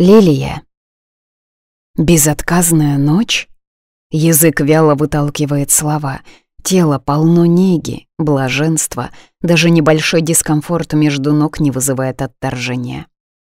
Лилия. Безотказная ночь? Язык вяло выталкивает слова. Тело полно неги, блаженства. Даже небольшой дискомфорт между ног не вызывает отторжения.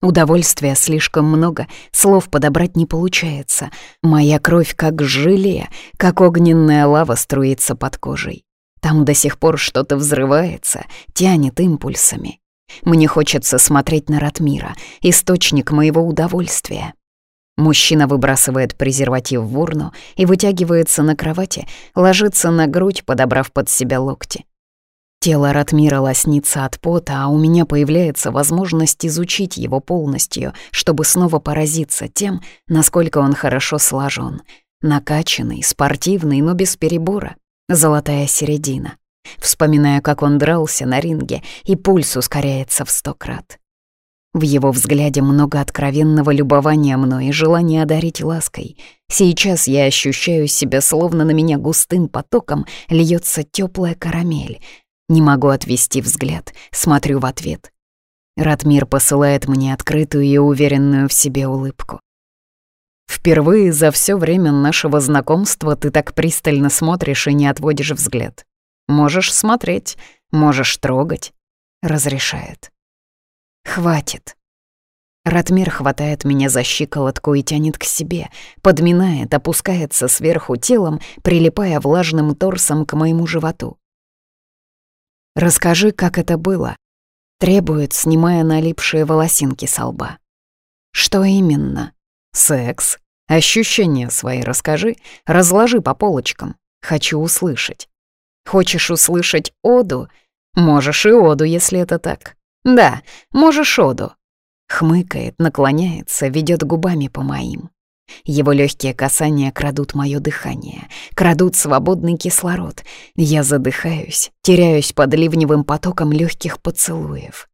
Удовольствия слишком много, слов подобрать не получается. Моя кровь как желе, как огненная лава струится под кожей. Там до сих пор что-то взрывается, тянет импульсами. Мне хочется смотреть на Ратмира, источник моего удовольствия. Мужчина выбрасывает презерватив в урну и вытягивается на кровати, ложится на грудь, подобрав под себя локти. Тело Ратмира лоснится от пота, а у меня появляется возможность изучить его полностью, чтобы снова поразиться тем, насколько он хорошо сложен, Накачанный, спортивный, но без перебора. Золотая середина. Вспоминая, как он дрался на ринге, и пульс ускоряется в сто крат. В его взгляде много откровенного любования мной и желания одарить лаской. Сейчас я ощущаю себя, словно на меня густым потоком льется теплая карамель. Не могу отвести взгляд, смотрю в ответ. Ратмир посылает мне открытую и уверенную в себе улыбку. «Впервые за все время нашего знакомства ты так пристально смотришь и не отводишь взгляд. Можешь смотреть, можешь трогать. Разрешает. Хватит. Ратмир хватает меня за щиколотку и тянет к себе, подминает, опускается сверху телом, прилипая влажным торсом к моему животу. «Расскажи, как это было», — требует, снимая налипшие волосинки со лба. «Что именно?» «Секс. Ощущения свои расскажи, разложи по полочкам. Хочу услышать». Хочешь услышать оду? Можешь и оду, если это так. Да, можешь оду. Хмыкает, наклоняется, ведет губами по моим. Его легкие касания крадут мое дыхание, крадут свободный кислород. Я задыхаюсь, теряюсь под ливневым потоком легких поцелуев.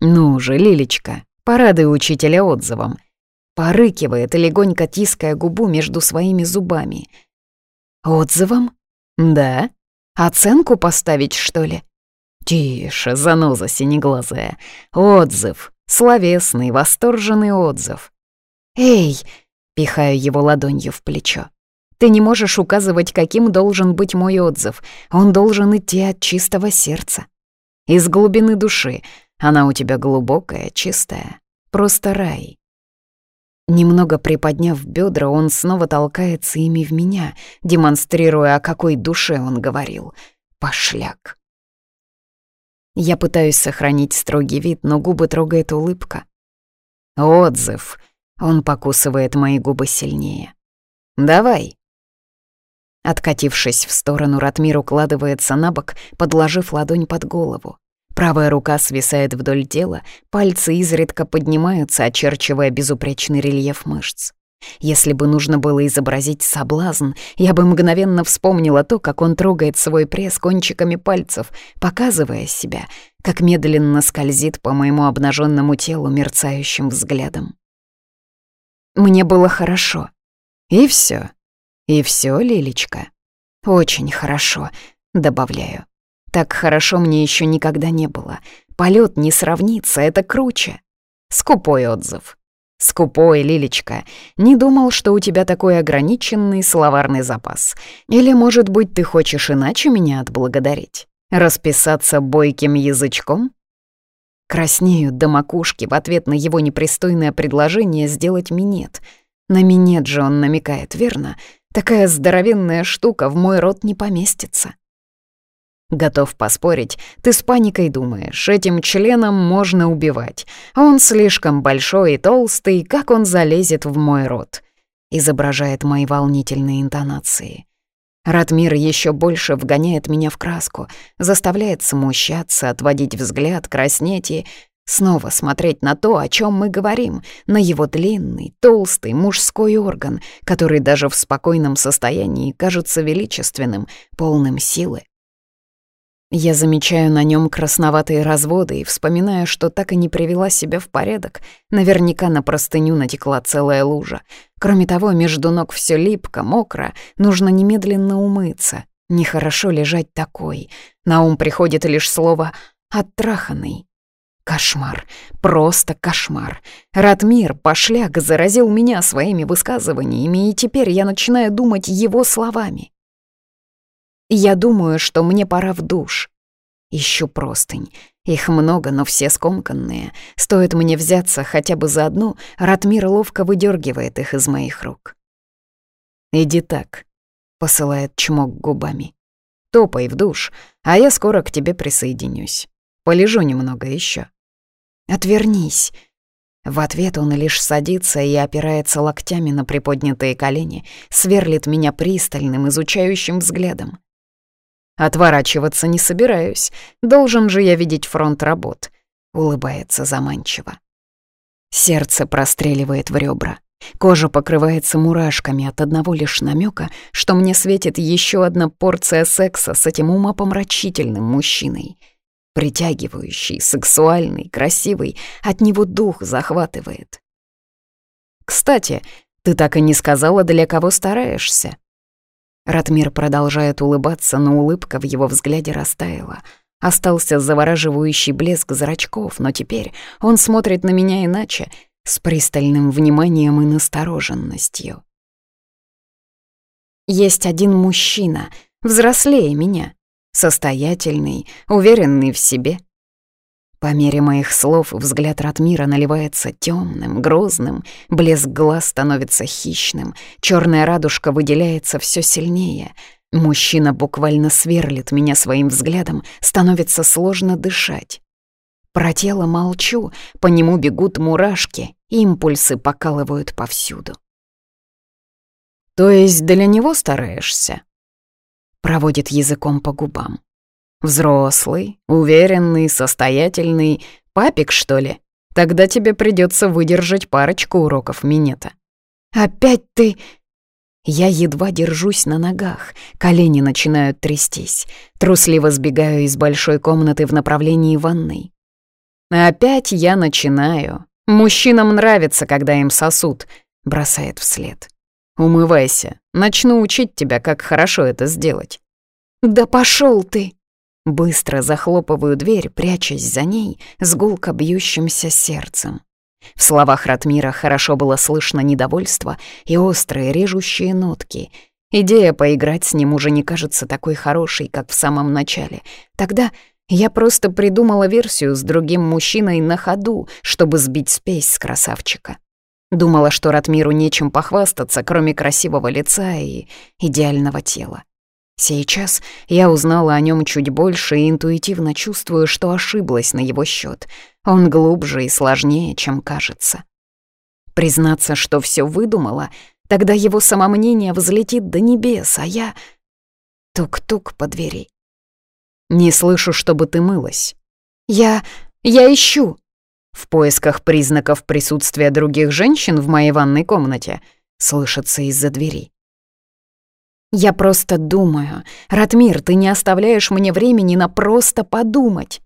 «Ну же, Лилечка, порадуй учителя отзывом!» Порыкивает, легонько тиская губу между своими зубами. «Отзывом? Да?» Оценку поставить, что ли?» «Тише, заноза синеглазая. Отзыв. Словесный, восторженный отзыв. Эй!» — пихаю его ладонью в плечо. «Ты не можешь указывать, каким должен быть мой отзыв. Он должен идти от чистого сердца. Из глубины души. Она у тебя глубокая, чистая. Просто рай». Немного приподняв бедра, он снова толкается ими в меня, демонстрируя, о какой душе он говорил. Пошляк. Я пытаюсь сохранить строгий вид, но губы трогает улыбка. «Отзыв!» — он покусывает мои губы сильнее. «Давай!» Откатившись в сторону, Ратмир укладывается на бок, подложив ладонь под голову. Правая рука свисает вдоль тела, пальцы изредка поднимаются, очерчивая безупречный рельеф мышц. Если бы нужно было изобразить соблазн, я бы мгновенно вспомнила то, как он трогает свой пресс кончиками пальцев, показывая себя, как медленно скользит по моему обнаженному телу мерцающим взглядом. Мне было хорошо. И все. И все, Лилечка. Очень хорошо, добавляю. Так хорошо мне еще никогда не было. Полет не сравнится, это круче. Скупой отзыв. Скупой, Лилечка. Не думал, что у тебя такой ограниченный словарный запас. Или, может быть, ты хочешь иначе меня отблагодарить? Расписаться бойким язычком? Краснею до макушки в ответ на его непристойное предложение сделать минет. На минет же он намекает, верно? Такая здоровенная штука в мой рот не поместится. Готов поспорить, ты с паникой думаешь, этим членом можно убивать. А он слишком большой и толстый, как он залезет в мой рот?» изображает мои волнительные интонации. Ратмир еще больше вгоняет меня в краску, заставляет смущаться, отводить взгляд, краснеть и снова смотреть на то, о чем мы говорим, на его длинный, толстый мужской орган, который даже в спокойном состоянии кажется величественным, полным силы. Я замечаю на нем красноватые разводы и вспоминаю, что так и не привела себя в порядок. Наверняка на простыню натекла целая лужа. Кроме того, между ног все липко, мокро, нужно немедленно умыться. Нехорошо лежать такой. На ум приходит лишь слово «оттраханный». Кошмар. Просто кошмар. Ратмир, пошляк, заразил меня своими высказываниями, и теперь я начинаю думать его словами. Я думаю, что мне пора в душ. Ищу простынь. Их много, но все скомканные. Стоит мне взяться хотя бы за одну, Ратмир ловко выдергивает их из моих рук. «Иди так», — посылает чмок губами. «Топай в душ, а я скоро к тебе присоединюсь. Полежу немного еще. «Отвернись», в ответ он лишь садится и опирается локтями на приподнятые колени, сверлит меня пристальным, изучающим взглядом. Отворачиваться не собираюсь. Должен же я видеть фронт работ. Улыбается заманчиво. Сердце простреливает в ребра. Кожа покрывается мурашками от одного лишь намека, что мне светит еще одна порция секса с этим умопомрачительным мужчиной. Притягивающий, сексуальный, красивый, от него дух захватывает. «Кстати, ты так и не сказала, для кого стараешься», Ратмир продолжает улыбаться, но улыбка в его взгляде растаяла. Остался завораживающий блеск зрачков, но теперь он смотрит на меня иначе, с пристальным вниманием и настороженностью. Есть один мужчина, взрослее меня, состоятельный, уверенный в себе, по мере моих слов взгляд Ратмира наливается темным, грозным, блеск глаз становится хищным, черная радужка выделяется все сильнее. Мужчина буквально сверлит меня своим взглядом, становится сложно дышать. Про тело молчу, по нему бегут мурашки, импульсы покалывают повсюду. «То есть для него стараешься?» Проводит языком по губам. Взрослый, уверенный, состоятельный папик, что ли? Тогда тебе придется выдержать парочку уроков минета. Опять ты... Я едва держусь на ногах, колени начинают трястись, трусливо сбегаю из большой комнаты в направлении ванной. Опять я начинаю. Мужчинам нравится, когда им сосут, бросает вслед. Умывайся, начну учить тебя, как хорошо это сделать. Да пошел ты! Быстро захлопываю дверь, прячась за ней, с гулко бьющимся сердцем. В словах Ратмира хорошо было слышно недовольство и острые режущие нотки. Идея поиграть с ним уже не кажется такой хорошей, как в самом начале. Тогда я просто придумала версию с другим мужчиной на ходу, чтобы сбить спесь с красавчика. Думала, что Ратмиру нечем похвастаться, кроме красивого лица и идеального тела. Сейчас я узнала о нем чуть больше и интуитивно чувствую, что ошиблась на его счет. Он глубже и сложнее, чем кажется. Признаться, что все выдумала, тогда его самомнение взлетит до небес, а я... Тук-тук по двери. «Не слышу, чтобы ты мылась». «Я... я ищу». «В поисках признаков присутствия других женщин в моей ванной комнате», — слышится из-за двери. Я просто думаю. Ратмир, ты не оставляешь мне времени на просто подумать.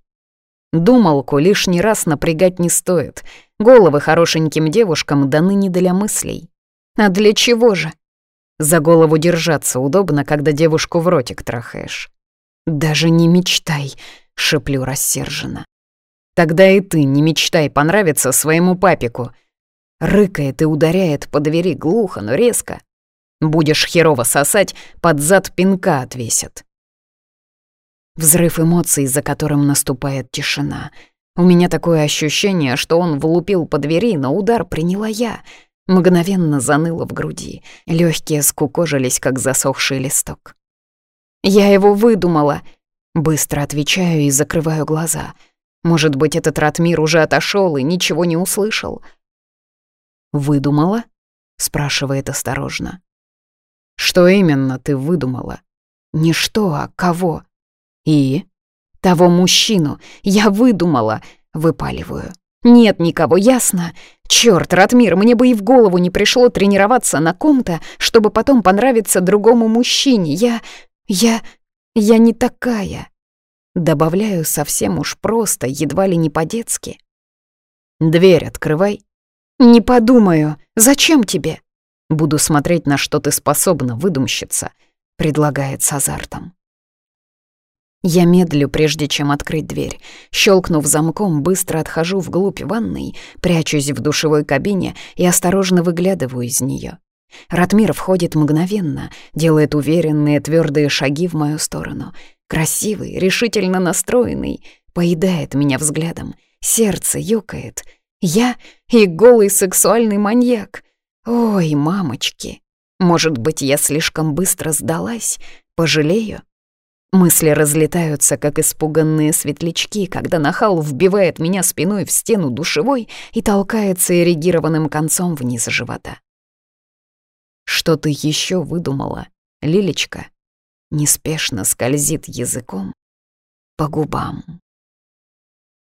Думалку лишний раз напрягать не стоит. Головы хорошеньким девушкам даны не для мыслей. А для чего же? За голову держаться удобно, когда девушку в ротик трахаешь. «Даже не мечтай», — шеплю рассерженно. «Тогда и ты не мечтай понравиться своему папику». Рыкает и ударяет по двери глухо, но резко, Будешь херово сосать, под зад пинка отвесят. Взрыв эмоций, за которым наступает тишина. У меня такое ощущение, что он влупил по двери, но удар приняла я. Мгновенно заныло в груди. Легкие скукожились, как засохший листок. «Я его выдумала!» Быстро отвечаю и закрываю глаза. Может быть, этот Ратмир уже отошел и ничего не услышал? «Выдумала?» — спрашивает осторожно. Что именно ты выдумала? Не что, а кого? И? Того мужчину. Я выдумала. Выпаливаю. Нет никого, ясно? Чёрт, Ратмир, мне бы и в голову не пришло тренироваться на ком-то, чтобы потом понравиться другому мужчине. Я... я... я не такая. Добавляю совсем уж просто, едва ли не по-детски. «Дверь открывай». «Не подумаю. Зачем тебе?» Буду смотреть, на что ты способна, выдумщица», — предлагает с азартом. Я медлю, прежде чем открыть дверь. Щелкнув замком, быстро отхожу вглубь ванной, прячусь в душевой кабине и осторожно выглядываю из нее. Ратмир входит мгновенно, делает уверенные твердые шаги в мою сторону. Красивый, решительно настроенный, поедает меня взглядом. Сердце ёкает. Я и голый сексуальный маньяк. Ой, мамочки, может быть, я слишком быстро сдалась, пожалею? Мысли разлетаются, как испуганные светлячки, когда нахал вбивает меня спиной в стену душевой и толкается эрегированным концом вниз живота. Что ты еще выдумала, Лилечка? Неспешно скользит языком по губам.